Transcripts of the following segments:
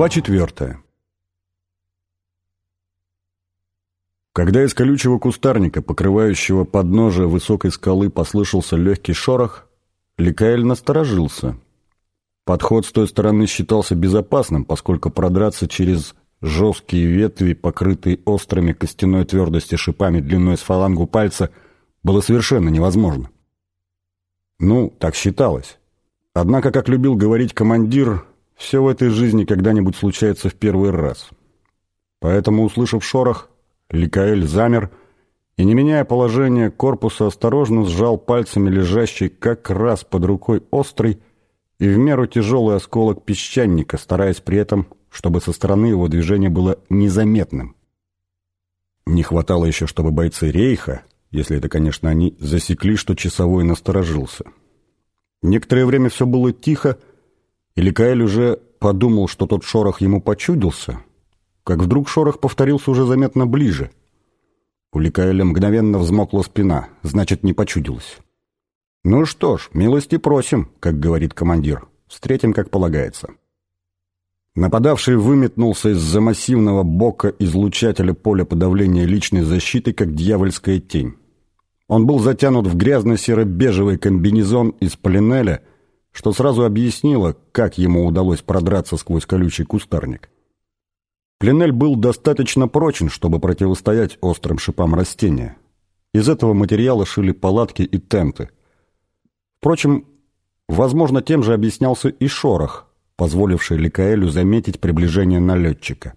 Глава четвертая. Когда из колючего кустарника, покрывающего подножие высокой скалы, послышался легкий шорох, Ликаэль насторожился. Подход с той стороны считался безопасным, поскольку продраться через жесткие ветви, покрытые острыми костяной твердости шипами длиной с фалангу пальца, было совершенно невозможно. Ну, так считалось. Однако, как любил говорить командир, все в этой жизни когда-нибудь случается в первый раз. Поэтому, услышав шорох, Ликаэль замер и, не меняя положение корпуса, осторожно сжал пальцами лежащий как раз под рукой острый и в меру тяжелый осколок песчаника, стараясь при этом, чтобы со стороны его движение было незаметным. Не хватало еще, чтобы бойцы рейха, если это, конечно, они засекли, что часовой насторожился. Некоторое время все было тихо, и Ликаэль уже подумал, что тот шорох ему почудился, как вдруг шорох повторился уже заметно ближе. У Ликаэля мгновенно взмокла спина, значит, не почудилось. «Ну что ж, милости просим», как говорит командир. «Встретим, как полагается». Нападавший выметнулся из-за массивного бока излучателя поля подавления личной защиты, как дьявольская тень. Он был затянут в грязно-серо-бежевый комбинезон из полинеля, что сразу объяснило, как ему удалось продраться сквозь колючий кустарник. Пленель был достаточно прочен, чтобы противостоять острым шипам растения. Из этого материала шили палатки и тенты. Впрочем, возможно, тем же объяснялся и шорох, позволивший Ликаэлю заметить приближение налетчика.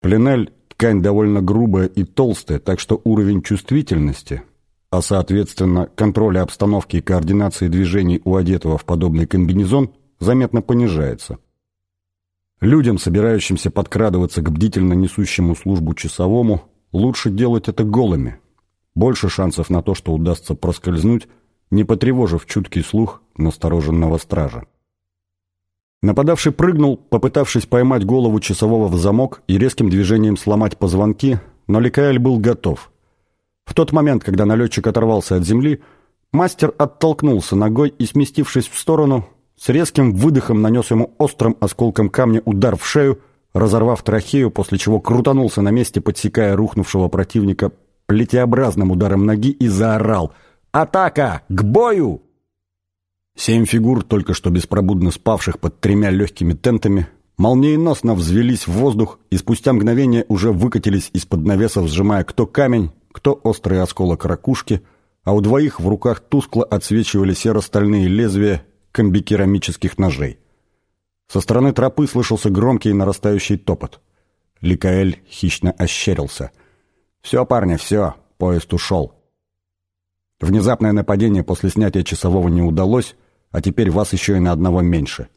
Пленель – ткань довольно грубая и толстая, так что уровень чувствительности – а соответственно контроля обстановки и координации движений у одетого в подобный комбинезон заметно понижается. Людям, собирающимся подкрадываться к бдительно несущему службу часовому, лучше делать это голыми. Больше шансов на то, что удастся проскользнуть, не потревожив чуткий слух настороженного стража. Нападавший прыгнул, попытавшись поймать голову часового в замок и резким движением сломать позвонки, но Ликаэль был готов. В тот момент, когда налетчик оторвался от земли, мастер оттолкнулся ногой и, сместившись в сторону, с резким выдохом нанес ему острым осколком камня удар в шею, разорвав трахею, после чего крутанулся на месте, подсекая рухнувшего противника плетеобразным ударом ноги и заорал «Атака! К бою!» Семь фигур, только что беспробудно спавших под тремя легкими тентами, молниеносно взвелись в воздух и спустя мгновение уже выкатились из-под навесов, сжимая кто камень, кто острый осколок ракушки, а у двоих в руках тускло отсвечивали серо-стальные лезвия комбикерамических ножей. Со стороны тропы слышался громкий нарастающий топот. Ликаэль хищно ощерился. «Все, парни, все, поезд ушел». Внезапное нападение после снятия часового не удалось, а теперь вас еще и на одного меньше.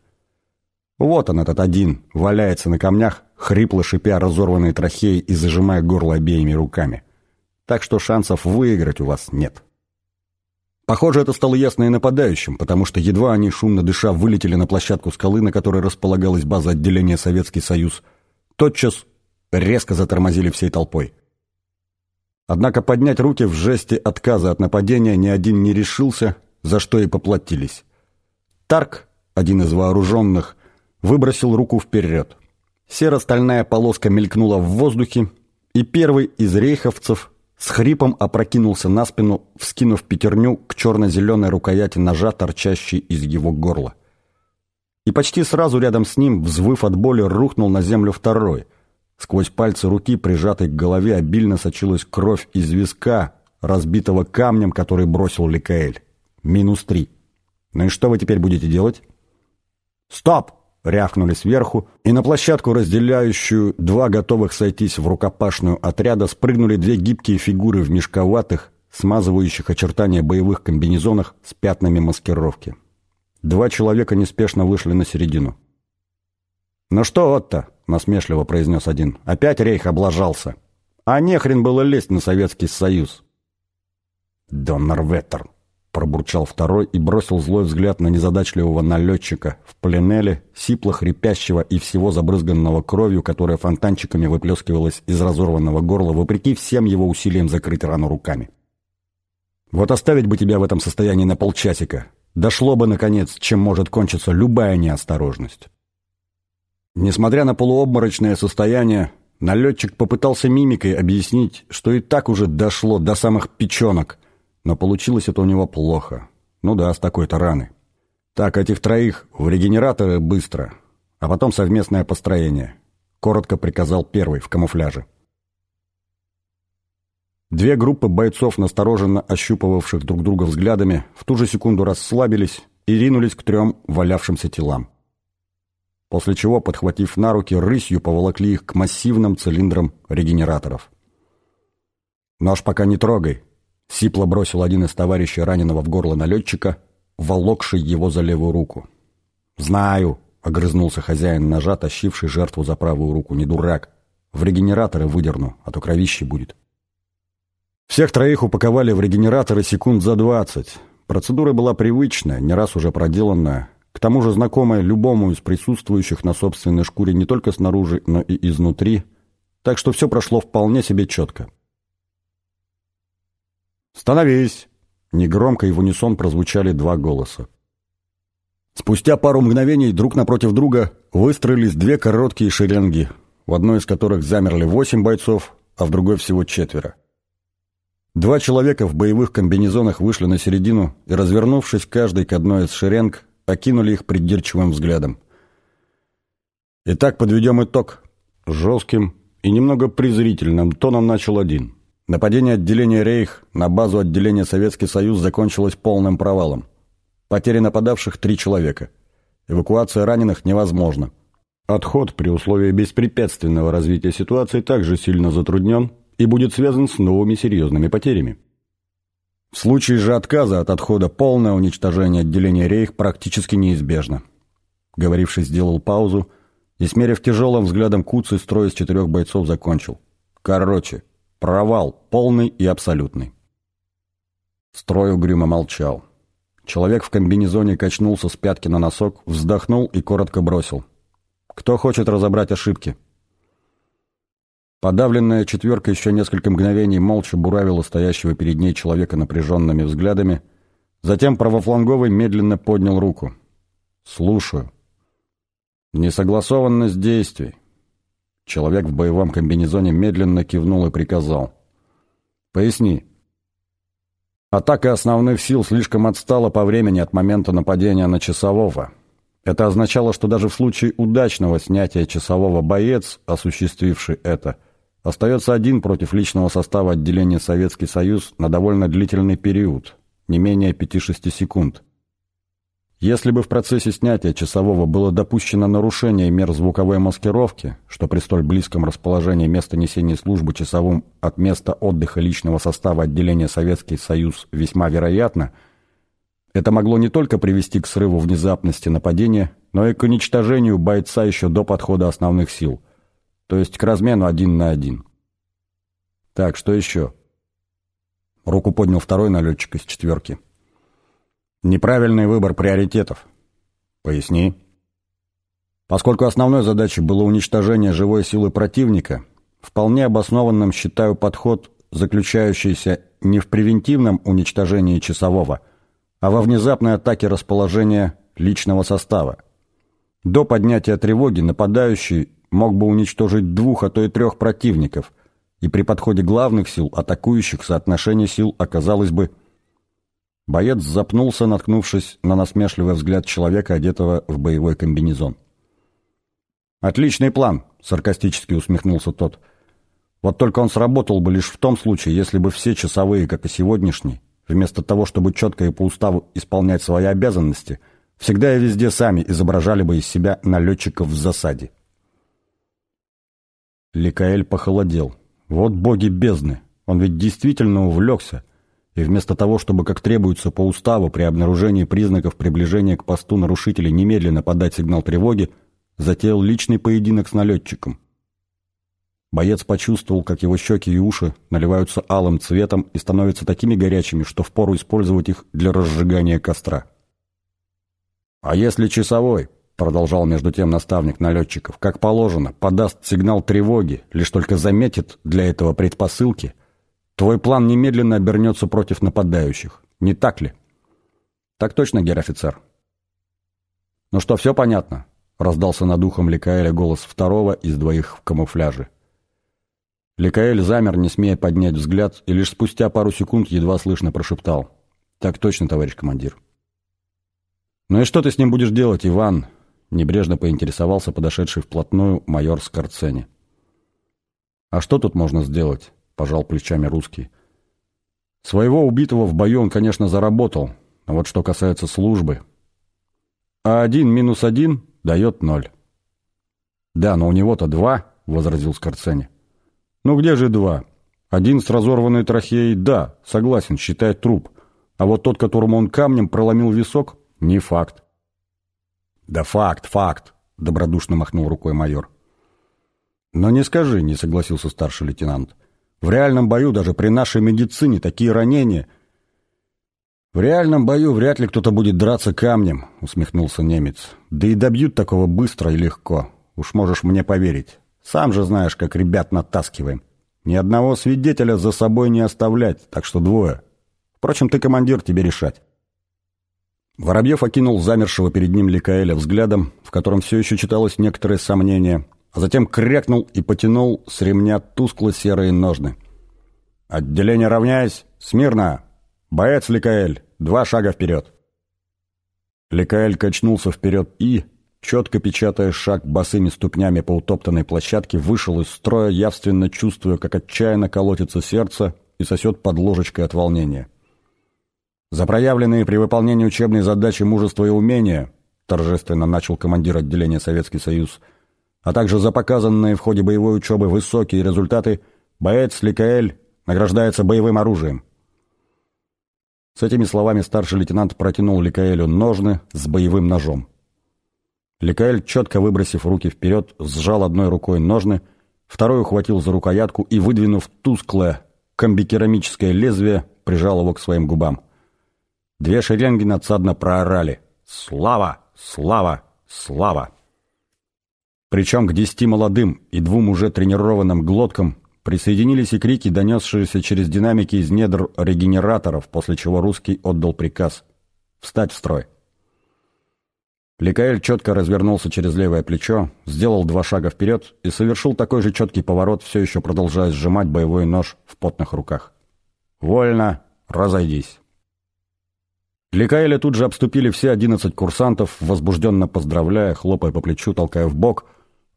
Вот он, этот один, валяется на камнях, хрипло шипя разорванной трахеей и зажимая горло обеими руками так что шансов выиграть у вас нет. Похоже, это стало ясно и нападающим, потому что едва они, шумно дыша, вылетели на площадку скалы, на которой располагалась база отделения Советский Союз, тотчас резко затормозили всей толпой. Однако поднять руки в жесте отказа от нападения ни один не решился, за что и поплатились. Тарк, один из вооруженных, выбросил руку вперед. Серо-стальная полоска мелькнула в воздухе, и первый из рейховцев с хрипом опрокинулся на спину, вскинув пятерню к черно-зеленой рукояти ножа, торчащей из его горла. И почти сразу рядом с ним, взвыв от боли, рухнул на землю второй. Сквозь пальцы руки, прижатой к голове, обильно сочилась кровь из виска, разбитого камнем, который бросил Ликаэль. Минус три. Ну и что вы теперь будете делать? «Стоп!» Рявкнули сверху, и на площадку, разделяющую два готовых сойтись в рукопашную отряда, спрыгнули две гибкие фигуры в мешковатых, смазывающих очертания боевых комбинезонах с пятнами маскировки. Два человека неспешно вышли на середину. «Ну что, Отто?» — насмешливо произнес один. «Опять рейх облажался. А нехрен было лезть на Советский Союз». «Доннерветтер», пробурчал второй и бросил злой взгляд на незадачливого налетчика в пленеле, сипло хрипящего и всего забрызганного кровью, которая фонтанчиками выплескивалась из разорванного горла, вопреки всем его усилиям закрыть рану руками. «Вот оставить бы тебя в этом состоянии на полчасика. Дошло бы, наконец, чем может кончиться любая неосторожность». Несмотря на полуобморочное состояние, налетчик попытался мимикой объяснить, что и так уже дошло до самых печенок, но получилось это у него плохо. Ну да, с такой-то раны. Так, этих троих в регенераторы быстро, а потом совместное построение. Коротко приказал первый в камуфляже. Две группы бойцов, настороженно ощупывавших друг друга взглядами, в ту же секунду расслабились и ринулись к трем валявшимся телам. После чего, подхватив на руки, рысью поволокли их к массивным цилиндрам регенераторов. «Нож пока не трогай», — сипло бросил один из товарищей раненого в горло налетчика, волокший его за левую руку. «Знаю», — огрызнулся хозяин ножа, тащивший жертву за правую руку. «Не дурак. В регенераторы выдерну, а то кровище будет». Всех троих упаковали в регенераторы секунд за двадцать. Процедура была привычная, не раз уже проделанная, к тому же знакомая любому из присутствующих на собственной шкуре не только снаружи, но и изнутри, так что все прошло вполне себе четко. «Становись!» Негромко и в унисон прозвучали два голоса. Спустя пару мгновений друг напротив друга выстроились две короткие шеренги, в одной из которых замерли восемь бойцов, а в другой всего четверо. Два человека в боевых комбинезонах вышли на середину и, развернувшись каждый к одной из шеренг, окинули их придирчивым взглядом. «Итак, подведем итог». Жестким и немного презрительным тоном начал один. Нападение отделения «Рейх» на базу отделения «Советский Союз» закончилось полным провалом. Потери нападавших три человека. Эвакуация раненых невозможна. Отход при условии беспрепятственного развития ситуации также сильно затруднен и будет связан с новыми серьезными потерями. В случае же отказа от отхода полное уничтожение отделения «Рейх» практически неизбежно. Говоривший сделал паузу и, смерив тяжелым взглядом Куцый, строй из четырех бойцов закончил. Короче, Провал полный и абсолютный. Строй угрюмо молчал. Человек в комбинезоне качнулся с пятки на носок, вздохнул и коротко бросил. «Кто хочет разобрать ошибки?» Подавленная четверка еще несколько мгновений молча буравила стоящего перед ней человека напряженными взглядами. Затем правофланговый медленно поднял руку. «Слушаю». «Несогласованность действий. Человек в боевом комбинезоне медленно кивнул и приказал. «Поясни». Атака основных сил слишком отстала по времени от момента нападения на часового. Это означало, что даже в случае удачного снятия часового боец, осуществивший это, остается один против личного состава отделения Советский Союз на довольно длительный период, не менее 5-6 секунд. Если бы в процессе снятия часового было допущено нарушение мер звуковой маскировки, что при столь близком расположении места несения службы часовым от места отдыха личного состава отделения Советский Союз весьма вероятно, это могло не только привести к срыву внезапности нападения, но и к уничтожению бойца еще до подхода основных сил, то есть к размену один на один. Так, что еще? Руку поднял второй налетчик из четверки. Неправильный выбор приоритетов. Поясни. Поскольку основной задачей было уничтожение живой силы противника, вполне обоснованным считаю подход, заключающийся не в превентивном уничтожении часового, а во внезапной атаке расположения личного состава. До поднятия тревоги нападающий мог бы уничтожить двух, а то и трех противников, и при подходе главных сил атакующих соотношение сил оказалось бы Боец запнулся, наткнувшись на насмешливый взгляд человека, одетого в боевой комбинезон. «Отличный план», — саркастически усмехнулся тот. «Вот только он сработал бы лишь в том случае, если бы все часовые, как и сегодняшний, вместо того, чтобы четко и по уставу исполнять свои обязанности, всегда и везде сами изображали бы из себя налетчиков в засаде». Ликаэль похолодел. «Вот боги бездны! Он ведь действительно увлекся!» И вместо того, чтобы, как требуется по уставу, при обнаружении признаков приближения к посту нарушителей немедленно подать сигнал тревоги, затеял личный поединок с налетчиком. Боец почувствовал, как его щеки и уши наливаются алым цветом и становятся такими горячими, что впору использовать их для разжигания костра. «А если часовой?» — продолжал между тем наставник налетчиков. «Как положено, подаст сигнал тревоги, лишь только заметит для этого предпосылки — Твой план немедленно обернется против нападающих. Не так ли? Так точно, гер-офицер. Ну что, все понятно? — раздался над ухом Ликаэля голос второго из двоих в камуфляже. Ликаэль замер, не смея поднять взгляд, и лишь спустя пару секунд едва слышно прошептал. «Так точно, товарищ командир». «Ну и что ты с ним будешь делать, Иван?» — небрежно поинтересовался подошедший вплотную майор Скорцени. «А что тут можно сделать?» — пожал плечами русский. «Своего убитого в бою он, конечно, заработал, а вот что касается службы...» «А один минус один дает ноль». «Да, но у него-то два», — возразил Скорцени. «Ну где же два? Один с разорванной трахеей, да, согласен, считает труп. А вот тот, которому он камнем проломил висок, не факт». «Да факт, факт», — добродушно махнул рукой майор. «Но не скажи», — не согласился старший лейтенант. «В реальном бою, даже при нашей медицине, такие ранения...» «В реальном бою вряд ли кто-то будет драться камнем», — усмехнулся немец. «Да и добьют такого быстро и легко. Уж можешь мне поверить. Сам же знаешь, как ребят натаскиваем. Ни одного свидетеля за собой не оставлять, так что двое. Впрочем, ты командир, тебе решать. Воробьев окинул замершего перед ним Ликаэля взглядом, в котором все еще читалось некоторое сомнение, а затем крякнул и потянул с ремня тускло-серые ножны. «Отделение равняясь! Смирно! Боец Ликаэль! Два шага вперед!» Ликаэль качнулся вперед и, четко печатая шаг босыми ступнями по утоптанной площадке, вышел из строя, явственно чувствуя, как отчаянно колотится сердце и сосет под ложечкой от волнения. «За проявленные при выполнении учебной задачи мужество и умения», торжественно начал командир отделения Советский Союз, а также за показанные в ходе боевой учебы высокие результаты, боец Ликаэль награждается боевым оружием. С этими словами старший лейтенант протянул Ликаэлю ножны с боевым ножом. Ликаэль, четко выбросив руки вперед, сжал одной рукой ножны, второй ухватил за рукоятку и, выдвинув тусклое комбикерамическое лезвие, прижал его к своим губам. Две шеренги надсадно проорали «Слава! Слава! Слава!». Причем к десяти молодым и двум уже тренированным глоткам присоединились и крики, донесшиеся через динамики из недр регенераторов, после чего русский отдал приказ «Встать в строй!». Ликаэль четко развернулся через левое плечо, сделал два шага вперед и совершил такой же четкий поворот, все еще продолжая сжимать боевой нож в потных руках. «Вольно! Разойдись!» Ликаэля тут же обступили все одиннадцать курсантов, возбужденно поздравляя, хлопая по плечу, толкая в бок,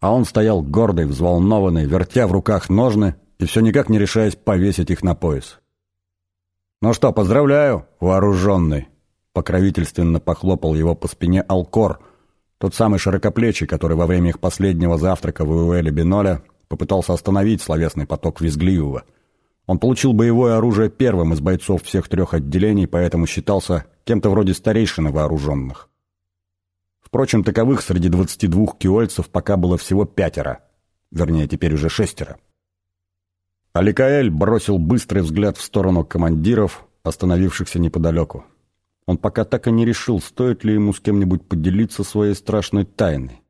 а он стоял гордый, взволнованный, вертя в руках ножны и все никак не решаясь повесить их на пояс. «Ну что, поздравляю, вооруженный!» покровительственно похлопал его по спине Алкор, тот самый широкоплечий, который во время их последнего завтрака в Уэле Биноля попытался остановить словесный поток Визглиева. Он получил боевое оружие первым из бойцов всех трех отделений, поэтому считался кем-то вроде старейшины вооруженных. Впрочем, таковых среди 22 киольцев пока было всего пятеро. Вернее, теперь уже шестеро. Аликаэль бросил быстрый взгляд в сторону командиров, остановившихся неподалеку. Он пока так и не решил, стоит ли ему с кем-нибудь поделиться своей страшной тайной.